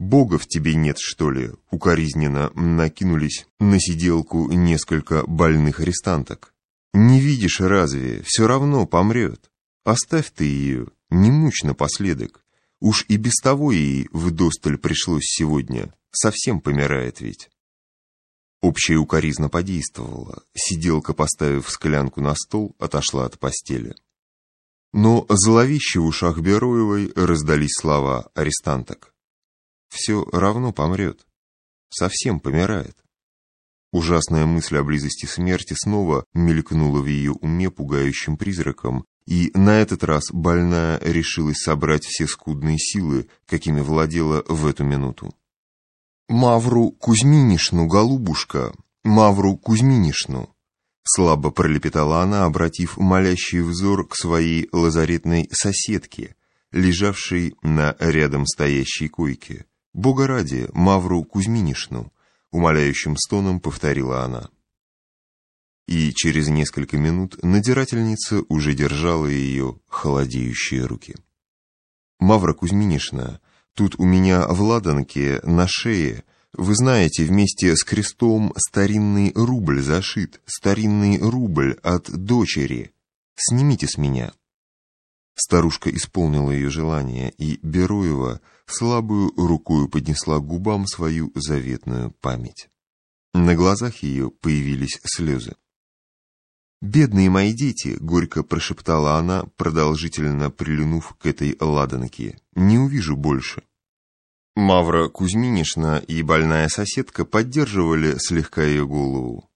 Бога в тебе нет, что ли?» — укоризненно накинулись на сиделку несколько больных арестанток. «Не видишь разве? Все равно помрет. Оставь ты ее, не мучь напоследок. Уж и без того ей вдосталь пришлось сегодня. Совсем помирает ведь». Общая укоризна подействовала. Сиделка, поставив склянку на стол, отошла от постели. Но зловеще в ушах Бероевой раздались слова арестанток. «Все равно помрет. Совсем помирает». Ужасная мысль о близости смерти снова мелькнула в ее уме пугающим призраком, и на этот раз больная решилась собрать все скудные силы, какими владела в эту минуту. «Мавру Кузьминишну, голубушка, Мавру Кузьминишну!» Слабо пролепетала она, обратив молящий взор к своей лазаретной соседке, лежавшей на рядом стоящей койке. «Бога ради, Мавру Кузьминишну!» Умоляющим стоном повторила она. И через несколько минут надирательница уже держала ее холодеющие руки. «Мавра Кузьминишна, тут у меня в ладанке на шее вы знаете, вместе с крестом старинный рубль зашит, старинный рубль от дочери. Снимите с меня». Старушка исполнила ее желание, и Бероева слабую рукою поднесла к губам свою заветную память. На глазах ее появились слезы. «Бедные мои дети!» — горько прошептала она, продолжительно прилинув к этой ладанке. «Не увижу больше». Мавра Кузьминишна и больная соседка поддерживали слегка ее голову.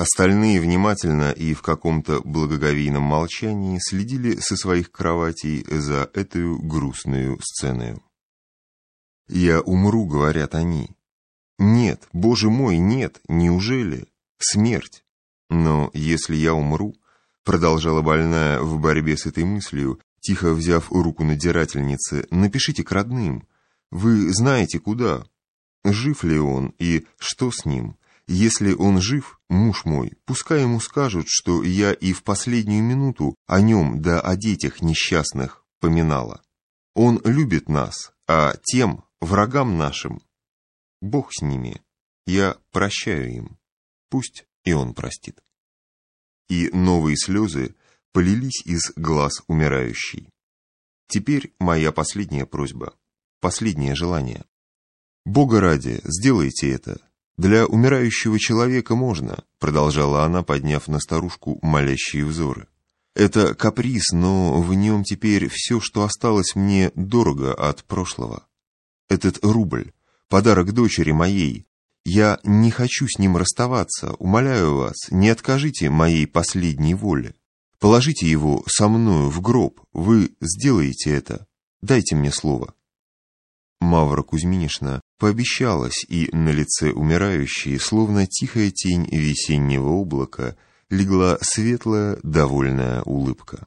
Остальные внимательно и в каком-то благоговейном молчании следили со своих кроватей за эту грустную сцену. «Я умру», — говорят они. «Нет, Боже мой, нет, неужели? Смерть. Но если я умру», — продолжала больная в борьбе с этой мыслью, тихо взяв руку надирательницы, «напишите к родным. Вы знаете, куда. Жив ли он и что с ним?» Если он жив, муж мой, пускай ему скажут, что я и в последнюю минуту о нем да о детях несчастных поминала. Он любит нас, а тем, врагам нашим, Бог с ними, я прощаю им, пусть и он простит. И новые слезы полились из глаз умирающей. Теперь моя последняя просьба, последнее желание. Бога ради, сделайте это, «Для умирающего человека можно», — продолжала она, подняв на старушку молящие взоры. «Это каприз, но в нем теперь все, что осталось мне, дорого от прошлого. Этот рубль, подарок дочери моей, я не хочу с ним расставаться, умоляю вас, не откажите моей последней воле. Положите его со мною в гроб, вы сделаете это, дайте мне слово». Мавра Кузьминишна пообещалась, и на лице умирающей, словно тихая тень весеннего облака, легла светлая, довольная улыбка.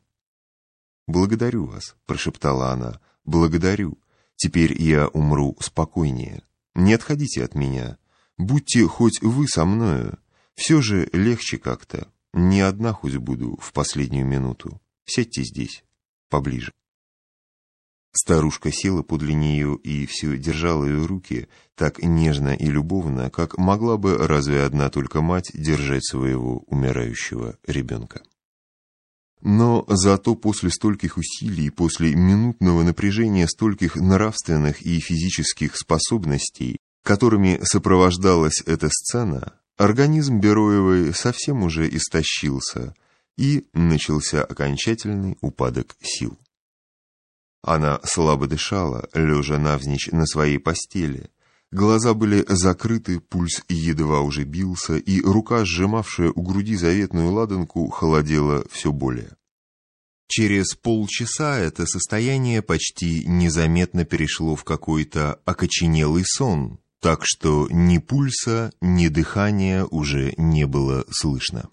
«Благодарю вас», — прошептала она, — «благодарю. Теперь я умру спокойнее. Не отходите от меня. Будьте хоть вы со мною. Все же легче как-то. Не одна хоть буду в последнюю минуту. Сядьте здесь, поближе». Старушка села подле нее и все держала ее руки так нежно и любовно, как могла бы разве одна только мать держать своего умирающего ребенка. Но зато после стольких усилий, после минутного напряжения стольких нравственных и физических способностей, которыми сопровождалась эта сцена, организм Бероевой совсем уже истощился, и начался окончательный упадок сил. Она слабо дышала, лежа навзничь на своей постели. Глаза были закрыты, пульс едва уже бился, и рука, сжимавшая у груди заветную ладанку, холодела все более. Через полчаса это состояние почти незаметно перешло в какой-то окоченелый сон, так что ни пульса, ни дыхания уже не было слышно.